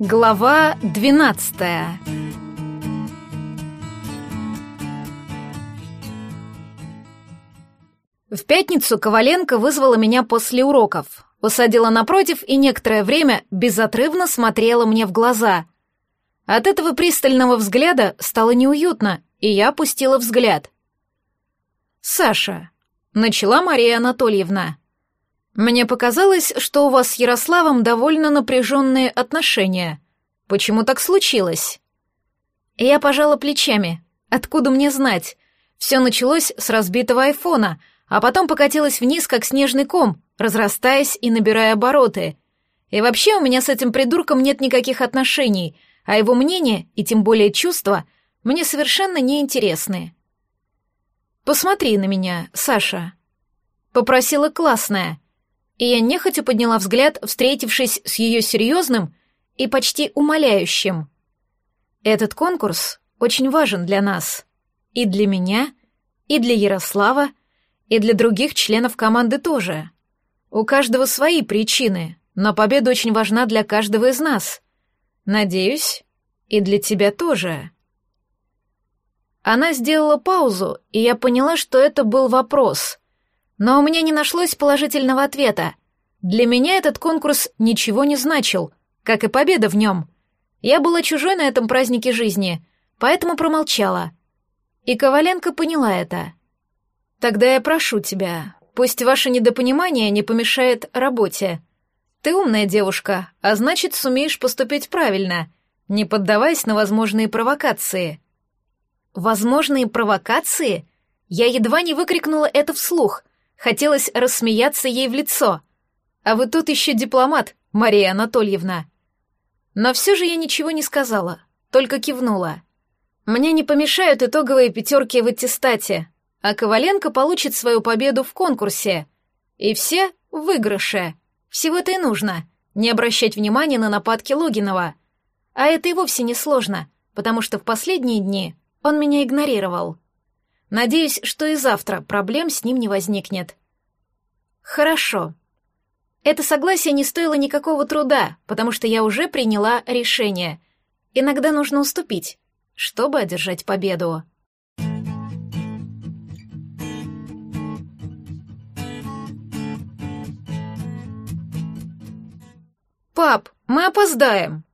Глава 12 В пятницу Коваленко вызвала меня после уроков, усадила напротив и некоторое время безотрывно смотрела мне в глаза. От этого пристального взгляда стало неуютно, и я опустила взгляд. «Саша», — начала Мария Анатольевна, — «мне показалось, что у вас с Ярославом довольно напряженные отношения. Почему так случилось?» Я пожала плечами. Откуда мне знать? Все началось с разбитого айфона, а потом покатилось вниз, как снежный ком, разрастаясь и набирая обороты. И вообще у меня с этим придурком нет никаких отношений, а его мнение, и тем более чувства, мне совершенно неинтересны. «Посмотри на меня, Саша», — попросила классная, и я нехотя подняла взгляд, встретившись с ее серьезным и почти умоляющим. «Этот конкурс очень важен для нас, и для меня, и для Ярослава, и для других членов команды тоже. У каждого свои причины, но победа очень важна для каждого из нас. Надеюсь, и для тебя тоже». Она сделала паузу, и я поняла, что это был вопрос. Но у меня не нашлось положительного ответа. Для меня этот конкурс ничего не значил, как и победа в нем. Я была чужой на этом празднике жизни, поэтому промолчала. И Коваленко поняла это. «Тогда я прошу тебя, пусть ваше недопонимание не помешает работе. Ты умная девушка, а значит, сумеешь поступить правильно, не поддаваясь на возможные провокации». Возможные провокации? Я едва не выкрикнула это вслух. Хотелось рассмеяться ей в лицо. А вы тут еще дипломат, Мария Анатольевна. Но все же я ничего не сказала, только кивнула. Мне не помешают итоговые пятерки в аттестате, а Коваленко получит свою победу в конкурсе. И все в выигрыше. Всего-то и нужно. Не обращать внимания на нападки Логинова. А это и вовсе не сложно, потому что в последние дни он меня игнорировал. Надеюсь, что и завтра проблем с ним не возникнет. Хорошо. Это согласие не стоило никакого труда, потому что я уже приняла решение. Иногда нужно уступить, чтобы одержать победу. «Пап, мы опоздаем!»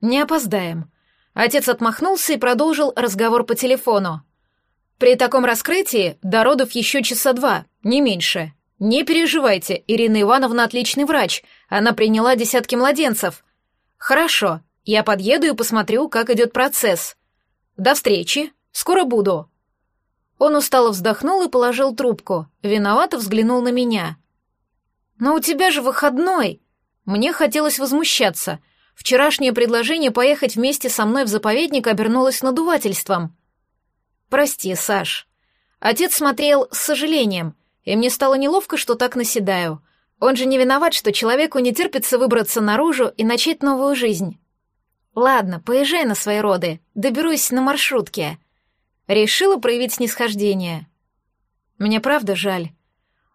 «Не опоздаем. Отец отмахнулся и продолжил разговор по телефону. «При таком раскрытии до родов еще часа два, не меньше. Не переживайте, Ирина Ивановна отличный врач, она приняла десятки младенцев. Хорошо, я подъеду и посмотрю, как идет процесс. До встречи, скоро буду». Он устало вздохнул и положил трубку, виновато взглянул на меня. «Но у тебя же выходной!» Мне хотелось возмущаться — Вчерашнее предложение поехать вместе со мной в заповедник обернулось надувательством. «Прости, Саш». Отец смотрел с сожалением, и мне стало неловко, что так наседаю. Он же не виноват, что человеку не терпится выбраться наружу и начать новую жизнь. «Ладно, поезжай на свои роды, доберусь на маршрутке». Решила проявить снисхождение. Мне правда жаль.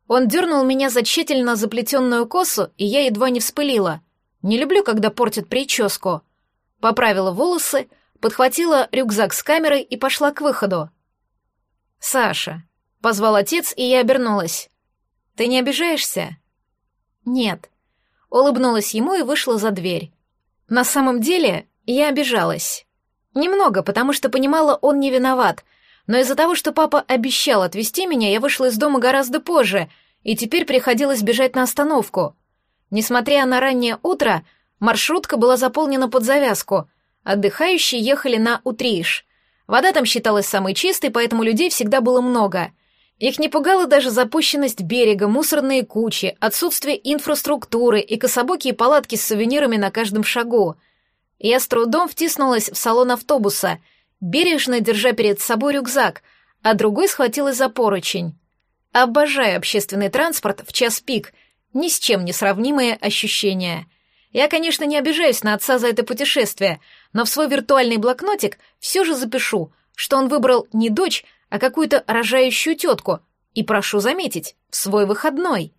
Он дернул меня за тщательно заплетенную косу, и я едва не вспылила — не люблю, когда портят прическу. Поправила волосы, подхватила рюкзак с камерой и пошла к выходу. «Саша», — позвал отец, и я обернулась. «Ты не обижаешься?» «Нет». Улыбнулась ему и вышла за дверь. На самом деле, я обижалась. Немного, потому что понимала, он не виноват, но из-за того, что папа обещал отвезти меня, я вышла из дома гораздо позже, и теперь приходилось бежать на остановку. Несмотря на раннее утро, маршрутка была заполнена под завязку. Отдыхающие ехали на Утриш. Вода там считалась самой чистой, поэтому людей всегда было много. Их не пугала даже запущенность берега, мусорные кучи, отсутствие инфраструктуры и кособокие палатки с сувенирами на каждом шагу. Я с трудом втиснулась в салон автобуса, бережно держа перед собой рюкзак, а другой схватилась за поручень. Обожаю общественный транспорт в час пик — ни с чем не сравнимые ощущения. Я, конечно, не обижаюсь на отца за это путешествие, но в свой виртуальный блокнотик все же запишу, что он выбрал не дочь, а какую-то рожающую тетку, и прошу заметить, в свой выходной.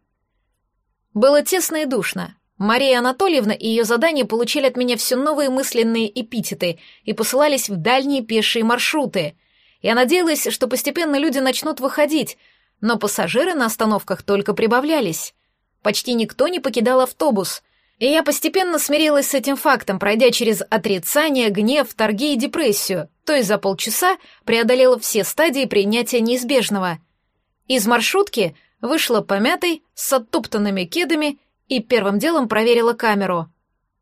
Было тесно и душно. Мария Анатольевна и ее задания получили от меня все новые мысленные эпитеты и посылались в дальние пешие маршруты. Я надеялась, что постепенно люди начнут выходить, но пассажиры на остановках только прибавлялись. Почти никто не покидал автобус, и я постепенно смирилась с этим фактом, пройдя через отрицание, гнев, торги и депрессию, то есть за полчаса преодолела все стадии принятия неизбежного. Из маршрутки вышла помятой, с оттоптанными кедами и первым делом проверила камеру.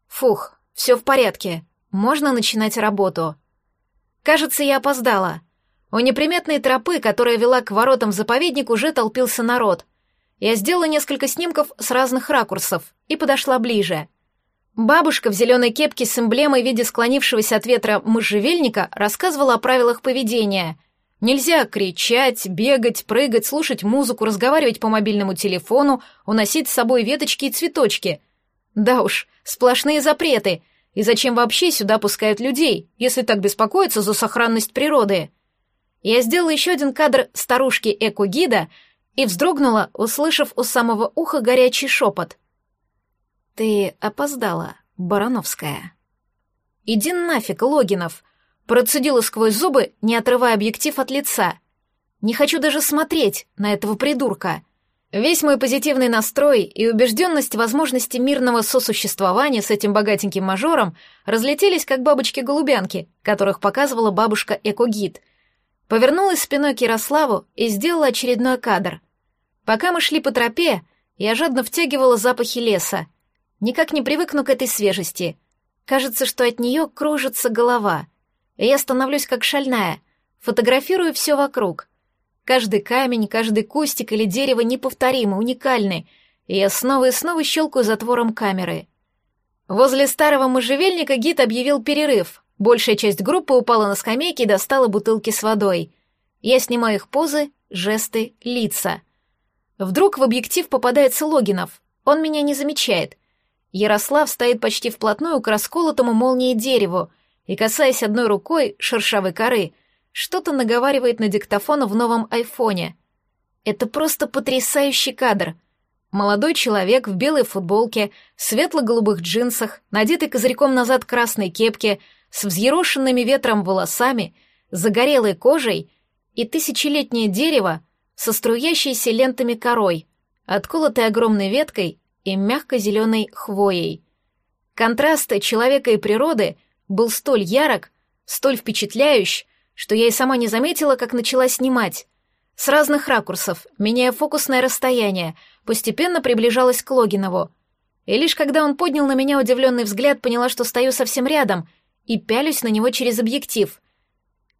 Фух, все в порядке, можно начинать работу. Кажется, я опоздала. У неприметной тропы, которая вела к воротам в заповедник, уже толпился народ. Я сделала несколько снимков с разных ракурсов и подошла ближе. Бабушка в зеленой кепке с эмблемой в виде склонившегося от ветра можжевельника рассказывала о правилах поведения — Нельзя кричать, бегать, прыгать, слушать музыку, разговаривать по мобильному телефону, уносить с собой веточки и цветочки. Да уж, сплошные запреты. И зачем вообще сюда пускают людей, если так беспокоятся за сохранность природы? Я сделала еще один кадр старушки эко-гида и вздрогнула, услышав у самого уха горячий шепот. «Ты опоздала, Барановская». «Иди нафиг, Логинов!» Процедила сквозь зубы, не отрывая объектив от лица. Не хочу даже смотреть на этого придурка. Весь мой позитивный настрой и убежденность в возможности мирного сосуществования с этим богатеньким мажором разлетелись, как бабочки-голубянки, которых показывала бабушка Экогид. Повернулась спиной к Ярославу и сделала очередной кадр. Пока мы шли по тропе, я жадно втягивала запахи леса. Никак не привыкну к этой свежести. Кажется, что от нее кружится голова — и я становлюсь как шальная, фотографирую все вокруг. Каждый камень, каждый кустик или дерево неповторимы, уникальны, и я снова и снова щелкаю затвором камеры. Возле старого можжевельника гид объявил перерыв. Большая часть группы упала на скамейки и достала бутылки с водой. Я снимаю их позы, жесты, лица. Вдруг в объектив попадается Логинов. Он меня не замечает. Ярослав стоит почти вплотную к расколотому молнией дереву, и, касаясь одной рукой шершавой коры, что-то наговаривает на диктофон в новом айфоне. Это просто потрясающий кадр. Молодой человек в белой футболке, светло-голубых джинсах, надетый козырьком назад красной кепке, с взъерошенными ветром волосами, загорелой кожей и тысячелетнее дерево со струящейся лентами корой, отколотой огромной веткой и мягко-зеленой хвоей. Контрасты человека и природы — был столь ярок, столь впечатляющий, что я и сама не заметила, как начала снимать. С разных ракурсов, меняя фокусное расстояние, постепенно приближалась к Логинову. И лишь когда он поднял на меня удивленный взгляд, поняла, что стою совсем рядом и пялюсь на него через объектив.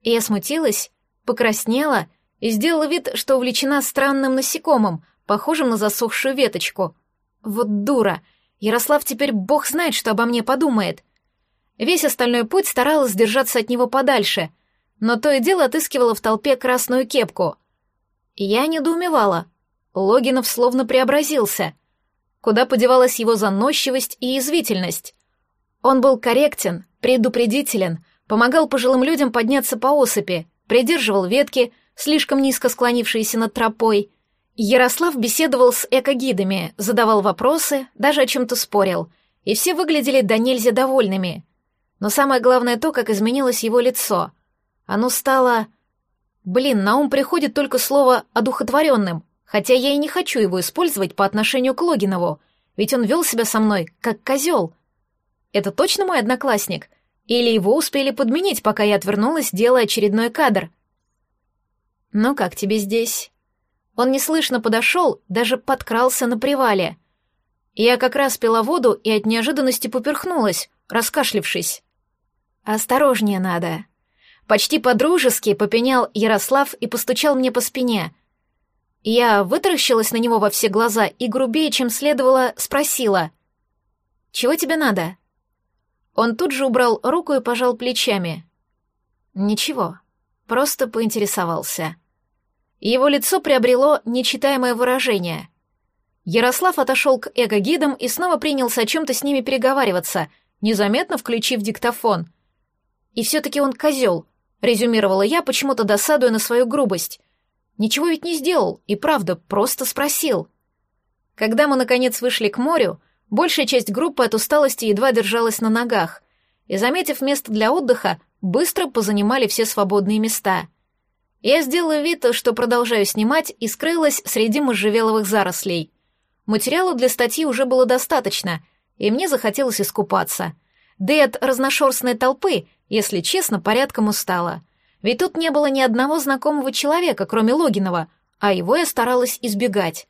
И я смутилась, покраснела и сделала вид, что увлечена странным насекомым, похожим на засохшую веточку. Вот дура! Ярослав теперь бог знает, что обо мне подумает. Весь остальной путь старалась держаться от него подальше, но то и дело отыскивала в толпе красную кепку. Я недоумевала. Логинов словно преобразился. Куда подевалась его заносчивость и язвительность? Он был корректен, предупредителен, помогал пожилым людям подняться по осыпи, придерживал ветки, слишком низко склонившиеся над тропой. Ярослав беседовал с экогидами, задавал вопросы, даже о чем-то спорил, и все выглядели до нельзя довольными. Но самое главное то, как изменилось его лицо. Оно стало... Блин, на ум приходит только слово «одухотворенным», хотя я и не хочу его использовать по отношению к Логинову, ведь он вел себя со мной как козел. Это точно мой одноклассник? Или его успели подменить, пока я отвернулась, делая очередной кадр? «Ну как тебе здесь?» Он неслышно подошел, даже подкрался на привале. Я как раз пила воду и от неожиданности поперхнулась, раскашлившись. «Осторожнее надо». Почти по-дружески попенял Ярослав и постучал мне по спине. Я вытаращилась на него во все глаза и грубее, чем следовало, спросила. «Чего тебе надо?» Он тут же убрал руку и пожал плечами. «Ничего, просто поинтересовался». Его лицо приобрело нечитаемое выражение. Ярослав отошел к эго-гидам и снова принялся о чем-то с ними переговариваться, незаметно включив диктофон — и все-таки он козел, резюмировала я, почему-то досадуя на свою грубость. Ничего ведь не сделал, и правда, просто спросил. Когда мы, наконец, вышли к морю, Большая часть группы от усталости едва держалась на ногах, и, заметив место для отдыха, быстро позанимали все свободные места. Я сделала вид, что продолжаю снимать, и скрылась среди можжевеловых зарослей. Материала для статьи уже было достаточно, и мне захотелось искупаться. Да и от разношерстной толпы, если честно, порядком устала. Ведь тут не было ни одного знакомого человека, кроме Логинова, а его я старалась избегать.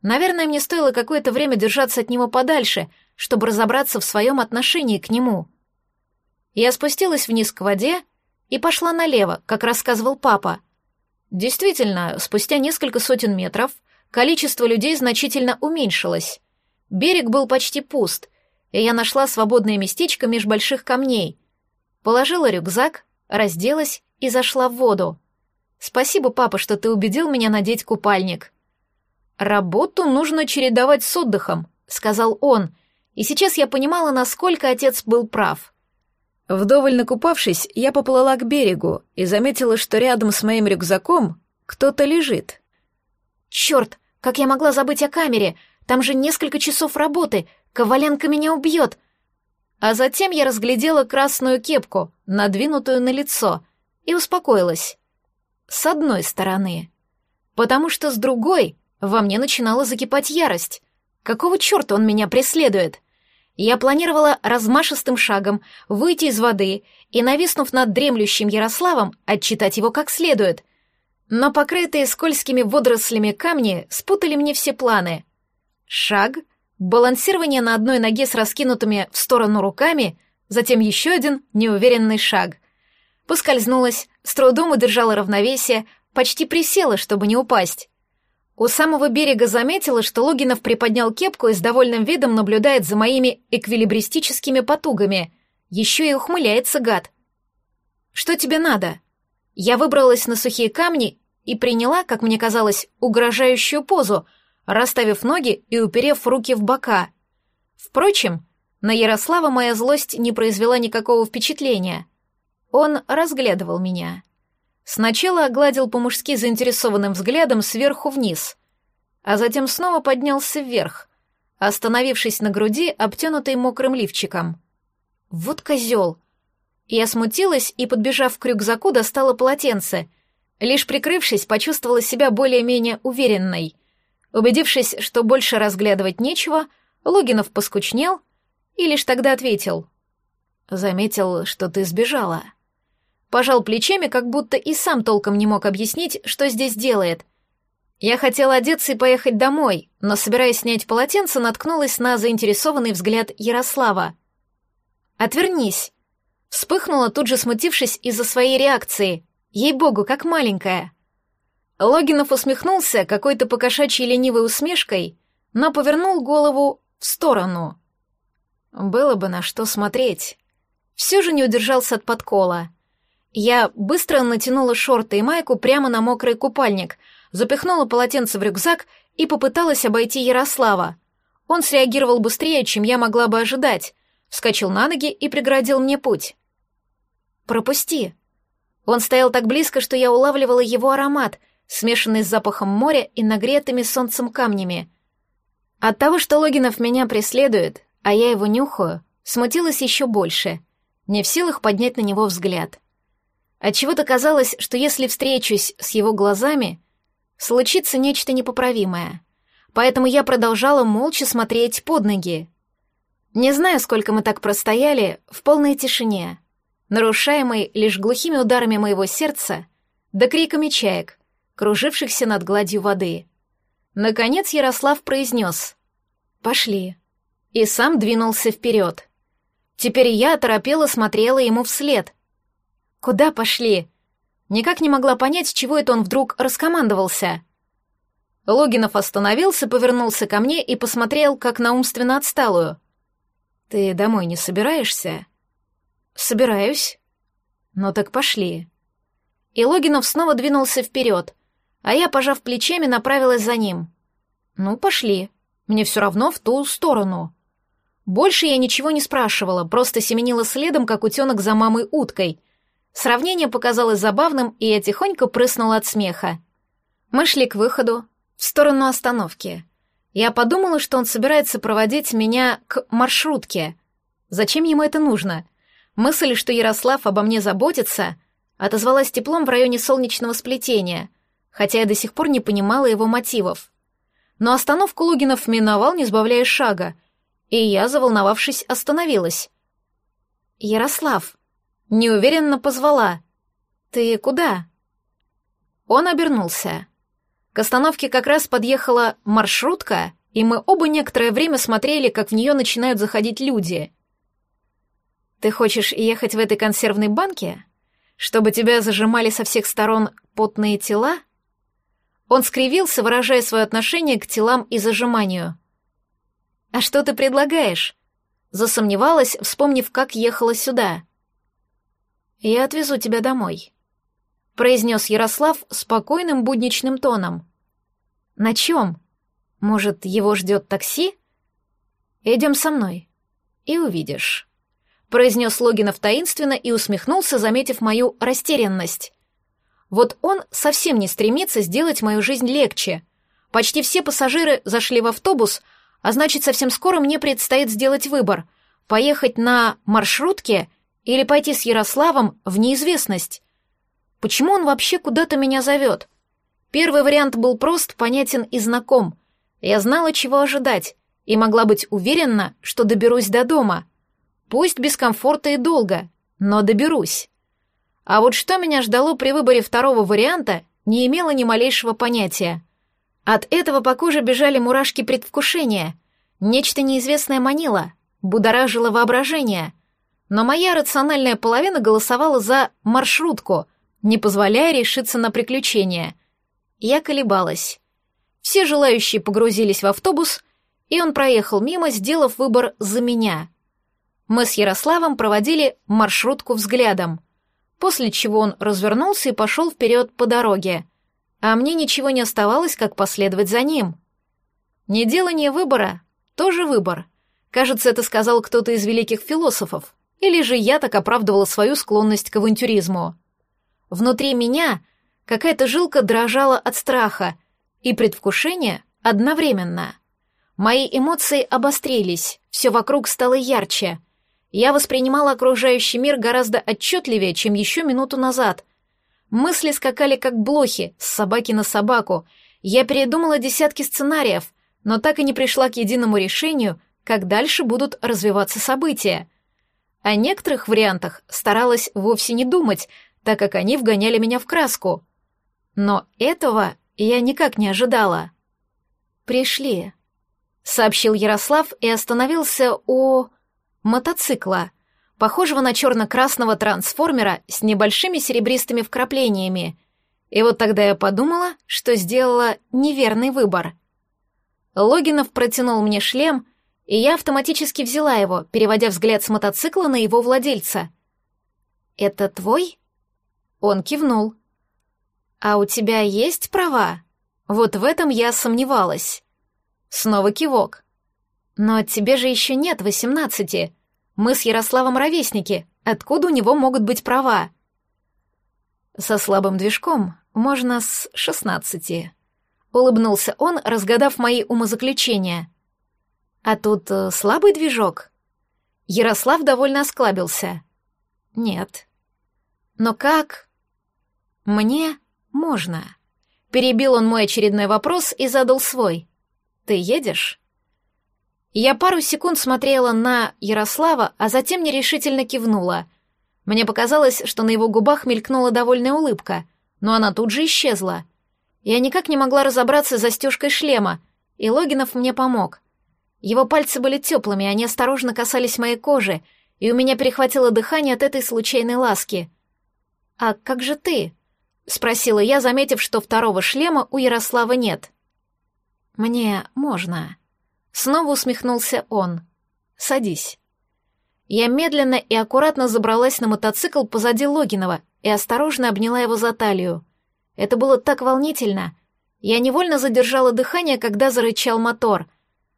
Наверное, мне стоило какое-то время держаться от него подальше, чтобы разобраться в своем отношении к нему. Я спустилась вниз к воде и пошла налево, как рассказывал папа. Действительно, спустя несколько сотен метров количество людей значительно уменьшилось. Берег был почти пуст, и я нашла свободное местечко меж больших камней. Положила рюкзак, разделась и зашла в воду. Спасибо, папа, что ты убедил меня надеть купальник. Работу нужно чередовать с отдыхом, сказал он, и сейчас я понимала, насколько отец был прав. Вдоволь накупавшись, я поплыла к берегу и заметила, что рядом с моим рюкзаком кто-то лежит. Черт, как я могла забыть о камере? Там же несколько часов работы. Коваленко меня убьет. А затем я разглядела красную кепку, надвинутую на лицо, и успокоилась. С одной стороны. Потому что с другой во мне начинала закипать ярость. Какого черта он меня преследует? Я планировала размашистым шагом выйти из воды и, нависнув над дремлющим Ярославом, отчитать его как следует. Но покрытые скользкими водорослями камни спутали мне все планы. Шаг, балансирование на одной ноге с раскинутыми в сторону руками, затем еще один неуверенный шаг. Поскользнулась, с трудом удержала равновесие, почти присела, чтобы не упасть. У самого берега заметила, что Логинов приподнял кепку и с довольным видом наблюдает за моими эквилибристическими потугами. Еще и ухмыляется гад. «Что тебе надо?» Я выбралась на сухие камни и приняла, как мне казалось, угрожающую позу, расставив ноги и уперев руки в бока. Впрочем, на Ярослава моя злость не произвела никакого впечатления. Он разглядывал меня. Сначала огладил по-мужски заинтересованным взглядом сверху вниз, а затем снова поднялся вверх, остановившись на груди, обтянутой мокрым лифчиком. Вот козел! Я смутилась и, подбежав к рюкзаку, достала полотенце. Лишь прикрывшись, почувствовала себя более-менее уверенной. Убедившись, что больше разглядывать нечего, Логинов поскучнел и лишь тогда ответил. «Заметил, что ты сбежала». Пожал плечами, как будто и сам толком не мог объяснить, что здесь делает. Я хотела одеться и поехать домой, но, собираясь снять полотенце, наткнулась на заинтересованный взгляд Ярослава. «Отвернись!» Вспыхнула, тут же смутившись из-за своей реакции. Ей-богу, как маленькая. Логинов усмехнулся какой-то покошачьей ленивой усмешкой, но повернул голову в сторону. Было бы на что смотреть. Все же не удержался от подкола. Я быстро натянула шорты и майку прямо на мокрый купальник, запихнула полотенце в рюкзак и попыталась обойти Ярослава. Он среагировал быстрее, чем я могла бы ожидать, вскочил на ноги и преградил мне путь. «Пропусти». Он стоял так близко, что я улавливала его аромат, смешанный с запахом моря и нагретыми солнцем камнями. От того, что Логинов меня преследует, а я его нюхаю, смутилась еще больше, не в силах поднять на него взгляд. Отчего-то казалось, что если встречусь с его глазами, случится нечто непоправимое. Поэтому я продолжала молча смотреть под ноги. Не знаю, сколько мы так простояли в полной тишине, нарушаемой лишь глухими ударами моего сердца да криками чаек, кружившихся над гладью воды. Наконец Ярослав произнес «Пошли» и сам двинулся вперед. Теперь я оторопела смотрела ему вслед, Куда пошли? Никак не могла понять, чего это он вдруг раскомандовался. Логинов остановился, повернулся ко мне и посмотрел, как на умственно отсталую. «Ты домой не собираешься?» «Собираюсь». «Ну так пошли». И Логинов снова двинулся вперед, а я, пожав плечами, направилась за ним. «Ну, пошли. Мне все равно в ту сторону». Больше я ничего не спрашивала, просто семенила следом, как утенок за мамой уткой, Сравнение показалось забавным, и я тихонько прыснула от смеха. Мы шли к выходу, в сторону остановки. Я подумала, что он собирается проводить меня к маршрутке. Зачем ему это нужно? Мысль, что Ярослав обо мне заботится, отозвалась теплом в районе солнечного сплетения, хотя я до сих пор не понимала его мотивов. Но остановку Лугинов миновал, не сбавляя шага, и я, заволновавшись, остановилась. «Ярослав», — неуверенно позвала. «Ты куда?» Он обернулся. К остановке как раз подъехала маршрутка, и мы оба некоторое время смотрели, как в нее начинают заходить люди. «Ты хочешь ехать в этой консервной банке? Чтобы тебя зажимали со всех сторон потные тела?» Он скривился, выражая свое отношение к телам и зажиманию. «А что ты предлагаешь?» Засомневалась, вспомнив, как ехала сюда. «Я отвезу тебя домой», произнес Ярослав спокойным будничным тоном. На чем? Может, его ждет такси? Идем со мной и увидишь. Произнес Логинов таинственно и усмехнулся, заметив мою растерянность. Вот он совсем не стремится сделать мою жизнь легче. Почти все пассажиры зашли в автобус, а значит, совсем скоро мне предстоит сделать выбор — поехать на маршрутке или пойти с Ярославом в неизвестность. Почему он вообще куда-то меня зовет? Первый вариант был прост, понятен и знаком. Я знала, чего ожидать, и могла быть уверена, что доберусь до дома. Пусть без комфорта и долго, но доберусь. А вот что меня ждало при выборе второго варианта, не имела ни малейшего понятия. От этого по коже бежали мурашки предвкушения. Нечто неизвестное манило, будоражило воображение. Но моя рациональная половина голосовала за маршрутку — не позволяя решиться на приключения. Я колебалась. Все желающие погрузились в автобус, и он проехал мимо, сделав выбор за меня. Мы с Ярославом проводили маршрутку взглядом, после чего он развернулся и пошел вперед по дороге, а мне ничего не оставалось, как последовать за ним. Неделание выбора — тоже выбор. Кажется, это сказал кто-то из великих философов, или же я так оправдывала свою склонность к авантюризму. Внутри меня какая-то жилка дрожала от страха и предвкушения одновременно. Мои эмоции обострились, все вокруг стало ярче. Я воспринимала окружающий мир гораздо отчетливее, чем еще минуту назад. Мысли скакали как блохи, с собаки на собаку. Я передумала десятки сценариев, но так и не пришла к единому решению, как дальше будут развиваться события. О некоторых вариантах старалась вовсе не думать, так как они вгоняли меня в краску. Но этого я никак не ожидала. «Пришли», — сообщил Ярослав и остановился у... мотоцикла, похожего на черно-красного трансформера с небольшими серебристыми вкраплениями. И вот тогда я подумала, что сделала неверный выбор. Логинов протянул мне шлем, и я автоматически взяла его, переводя взгляд с мотоцикла на его владельца. «Это твой?» Он кивнул. «А у тебя есть права?» Вот в этом я сомневалась. Снова кивок. «Но тебе же еще нет восемнадцати. Мы с Ярославом ровесники. Откуда у него могут быть права?» «Со слабым движком можно с шестнадцати», — улыбнулся он, разгадав мои умозаключения. «А тут э, слабый движок?» Ярослав довольно осклабился. «Нет». «Но как?» «Мне можно». Перебил он мой очередной вопрос и задал свой. «Ты едешь?» Я пару секунд смотрела на Ярослава, а затем нерешительно кивнула. Мне показалось, что на его губах мелькнула довольная улыбка, но она тут же исчезла. Я никак не могла разобраться с застежкой шлема, и Логинов мне помог. Его пальцы были теплыми, они осторожно касались моей кожи, и у меня перехватило дыхание от этой случайной ласки. «А как же ты?» — спросила я, заметив, что второго шлема у Ярослава нет. «Мне можно». Снова усмехнулся он. «Садись». Я медленно и аккуратно забралась на мотоцикл позади Логинова и осторожно обняла его за талию. Это было так волнительно. Я невольно задержала дыхание, когда зарычал мотор.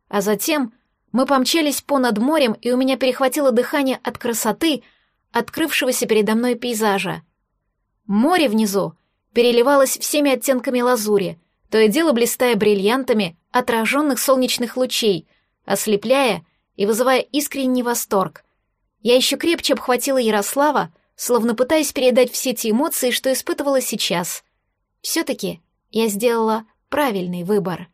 А затем мы помчались по над морем, и у меня перехватило дыхание от красоты, открывшегося передо мной пейзажа. Море внизу переливалось всеми оттенками лазури, то и дело блистая бриллиантами отраженных солнечных лучей, ослепляя и вызывая искренний восторг. Я еще крепче обхватила Ярослава, словно пытаясь передать все те эмоции, что испытывала сейчас. Все-таки я сделала правильный выбор.